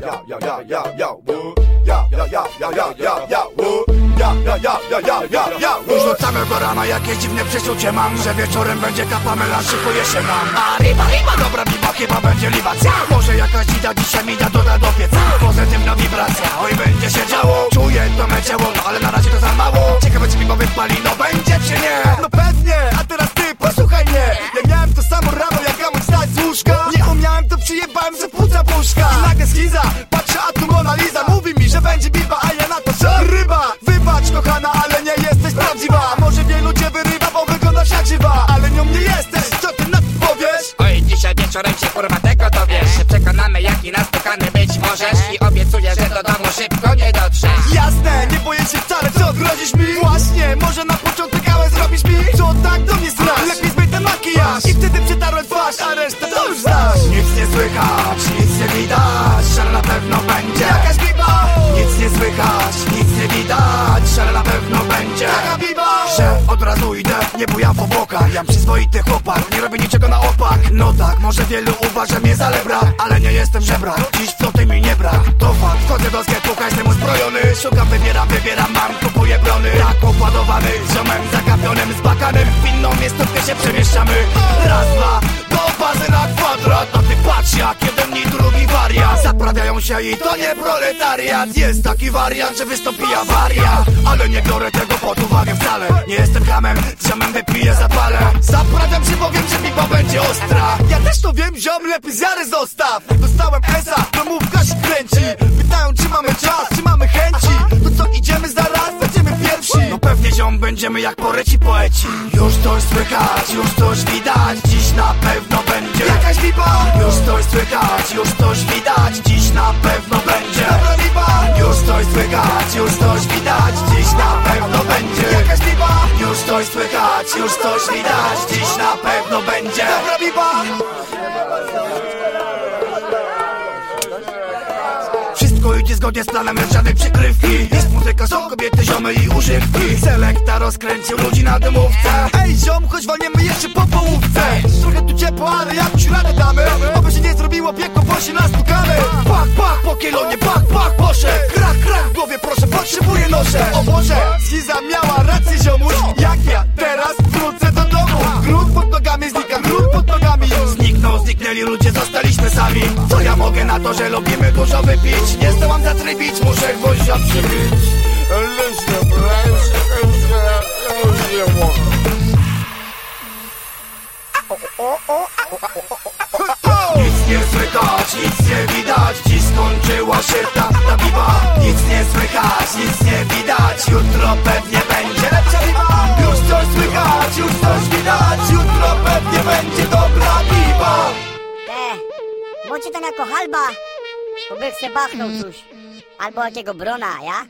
ja, ja, ja, ja, ja, wu. Ja, ja, ja, ja, ja, ja, ja, wu. Ja, ja, ja, ja, ja, ja, ja, wu. Już od samego rana jakieś dziwne przeczucie mam Że wieczorem będzie kapamela, szykuje się nam A riba, riba, dobra biba, chyba będzie libacja Może jakaś dzida dzisiaj mi da doda do pieca Pozytywna wibracja, oj wieczorem się kurwa tego dowiesz Się przekonamy jaki nastukany być możesz I obiecuję, że do domu szybko nie dotrzesz Jasne, nie boję się wcale, co grozisz mi? Właśnie, może na początek ale zrobisz mi? Co tak do mnie strasz? Lepiej zmyj ten makijaż I wtedy przetarłem twarz, a resztę to już znasz Nic nie słychać, nic nie widać, ale na pewno będzie nie bujam po bokach. Jam przyzwoity chłopak, nie robię niczego na opak. No tak, może wielu uważa mnie za lebra Ale nie jestem żebrak, dziś floty mi nie brak. To fakt, wchodzę do sklepu, każdemu zbrojony Szukam, wybieram, wybieram, mam, kupuję brony. Tak opładowany, z ziomem zakapionym Z bakanem, w inną miejscówkę się przemieszczamy I to nie proletariat. Jest taki wariant, że wystąpi awaria Ale nie biorę tego pod uwagę wcale. Nie jestem hamem, ziomem wypiję zapalę Zaprawiam się, bo wiem, że pipa będzie ostra. Ja też to wiem, ziom, lepiej zjary zostaw. Dostałem esa, domówka się kręci Pytają, czy mamy czas, czy mamy chęci. To co, idziemy zaraz, będziemy pierwsi. No pewnie ziom, będziemy jak poreci poeci. Już coś słychać, już coś widać. Dziś na pewno będzie Jakaś biba, Już coś słychać, już coś widać. Dziś na pewno będzie. Już coś słychać, już coś widać. Dziś na pewno będzie. Już coś słychać, już coś widać. Dziś na pewno będzie. Wszystko idzie zgodnie z planem, bez żadnej przykrywki. Jest muzyka, są kobiety, ziomy i używki. Selekta rozkręcił ludzi na dymówce. Ej ziom, choć walniemy jeszcze po połówce. Trochę tu ciepło, ale jakąś radę damy Zrobiło piekło, bo się nastukamy Pach, pach, po kielonie, pach, pach, poszedł. Krach, krach w głowie, proszę, potrzebuję noszę. O Boże, Skiza miała rację ziomuś. Jak ja teraz wrócę do domu? Grunt pod nogami znika, grunt pod nogami. Zniknął, zniknęli ludzie, zostaliśmy sami. Co ja mogę na to, że lubimy dużo wypić? Nie zdołam zatrybić, muszę gwoździa przybić. Nic się ta, ta biba Nic nie słychać, nic nie widać. Jutro pewnie będzie Lepsza biba, już coś słychać, już coś widać. Jutro pewnie będzie dobra biba Te, bądźcie tam jako halba, bo by chce bachnął coś. Albo jakiego brona, ja?